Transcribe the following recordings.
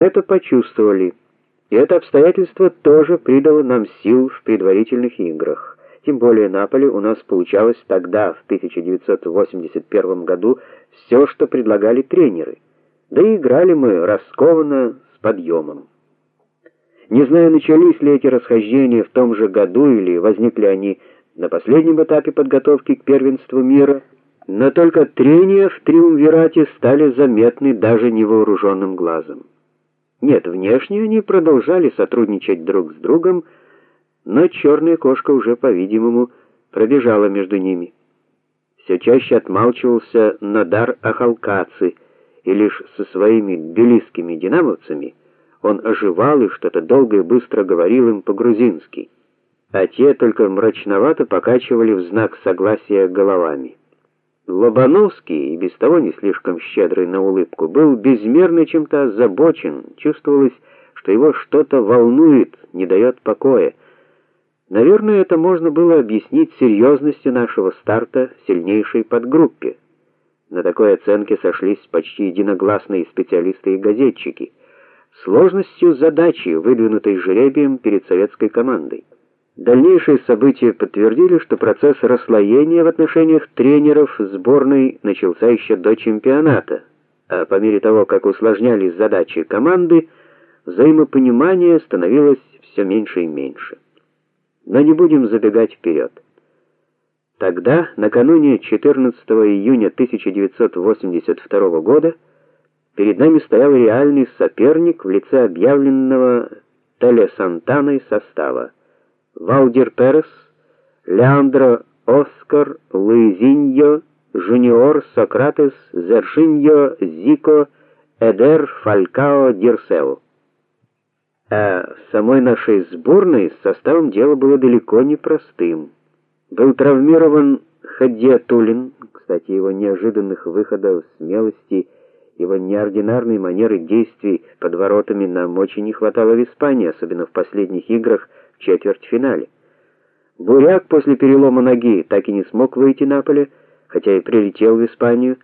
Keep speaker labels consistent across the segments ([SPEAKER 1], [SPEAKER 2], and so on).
[SPEAKER 1] это почувствовали. И это обстоятельство тоже придало нам сил в предварительных играх. Тем более на поле у нас получалось тогда, в 1981 году, все, что предлагали тренеры. Да и играли мы раскованно, с подъемом. Не знаю, начались ли эти расхождения в том же году или возникли они на последнем этапе подготовки к первенству мира, но только трения в триумвирате стали заметны даже невооруженным глазом. Нет, внешне они продолжали сотрудничать друг с другом, но черная кошка уже, по-видимому, пробежала между ними. Все чаще отмалчивался Надар Ахалкаци, и лишь со своими тбилисскими динамовцами он оживал и что-то долго и быстро говорил им по-грузински, а те только мрачновато покачивали в знак согласия головами. Лобановский, и без того не слишком щедрый на улыбку, был безмерно чем-то озабочен, чувствовалось, что его что-то волнует, не дает покоя. Наверное, это можно было объяснить серьезностью нашего старта в сильнейшей подгруппе. На такой оценке сошлись почти единогласные специалисты и газетчики. Сложностью задачи, выдвинутой жребием перед советской командой. Дальнейшие события подтвердили, что процесс расслоения в отношениях тренеров сборной начался еще до чемпионата, а по мере того, как усложнялись задачи команды, взаимопонимание становилось все меньше и меньше. Но не будем забегать вперед. Тогда, накануне 14 июня 1982 года, перед нами стоял реальный соперник в лице объявленного Теле Сантаной состава. Валдир Перес, Леандро Оскар, Луизиньо, Жуниор Сократес, Зершиньо, Зико, Эдер Фалькао Дирсео. А самой нашей сборной с составом дело было далеко не простым. Был травмирован Хадиатулин, кстати, его неожиданных выходов, смелости, его неординарной манеры действий под воротами нам очень не хватало в Испании, особенно в последних играх в четвертьфинале. Буряк после перелома ноги так и не смог выйти на поле, хотя и прилетел в Испанию.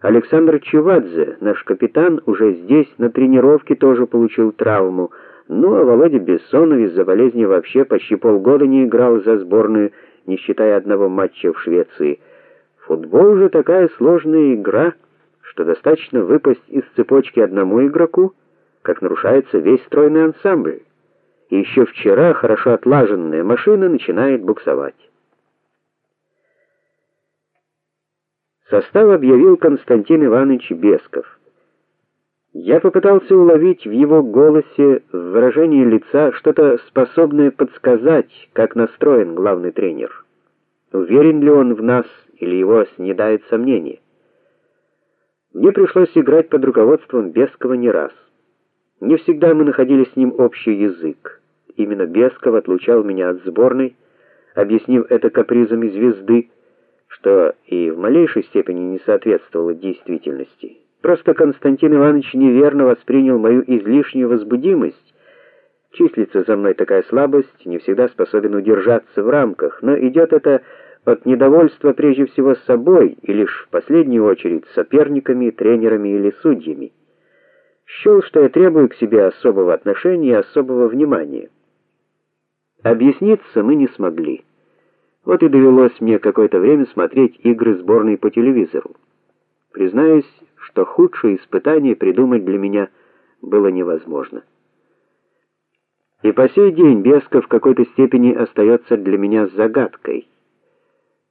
[SPEAKER 1] Александр Чувадзе, наш капитан, уже здесь на тренировке тоже получил травму. Ну а Володя Бессонов из-за болезни вообще почти полгода не играл за сборную, не считая одного матча в Швеции. Футбол же такая сложная игра, что достаточно выпасть из цепочки одному игроку, как нарушается весь стройный ансамбль и еще вчера хорошо отлаженная машина начинает буксовать. Состав объявил Константин Иванович Бесков. Я попытался уловить в его голосе, в выражении лица что-то способное подсказать, как настроен главный тренер. Уверен ли он в нас или его снедает сомнение. Мне пришлось играть под руководством Бескова не раз. Не всегда мы находили с ним общий язык. Именно Бесков отлучал меня от сборной, объяснив это капризами звезды, что и в малейшей степени не соответствовало действительности. Просто Константин Иванович неверно воспринял мою излишнюю возбудимость. Числится за мной такая слабость, не всегда способен удержаться в рамках, но идет это от недовольства прежде всего с собой и лишь в последнюю очередь соперниками, тренерами или судьями. Счел, что я требую к себе особого отношения и особого внимания. Объясниться мы не смогли. Вот и довелось мне какое-то время смотреть игры сборной по телевизору. Признаюсь, что худшее испытание придумать для меня было невозможно. И по сей день Бесков в какой-то степени остается для меня загадкой.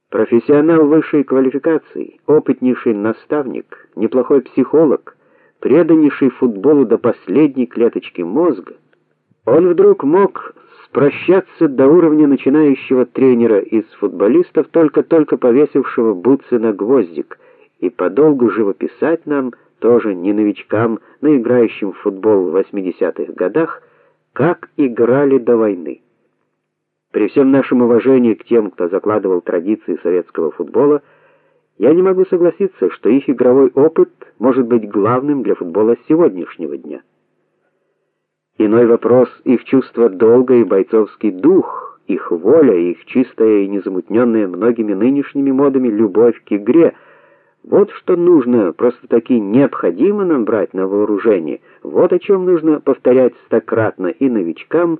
[SPEAKER 1] Профессионал высшей квалификации, опытнейший наставник, неплохой психолог, преданнейший футболу до последней клеточки мозга, он вдруг мог Прощаться до уровня начинающего тренера из футболистов, только-только повесившего бутсы на гвоздик, и подолгу живописать нам, тоже не новичкам, но играющим в футбол в 80-х годах, как играли до войны. При всем нашем уважении к тем, кто закладывал традиции советского футбола, я не могу согласиться, что их игровой опыт может быть главным для футбола сегодняшнего дня. Иной вопрос их чувство долга и бойцовский дух, их воля, их чистая и незамутненная многими нынешними модами любовь к игре. Вот что нужно, просто-таки необходимо нам брать на вооружение. Вот о чем нужно повторять стократно и новичкам,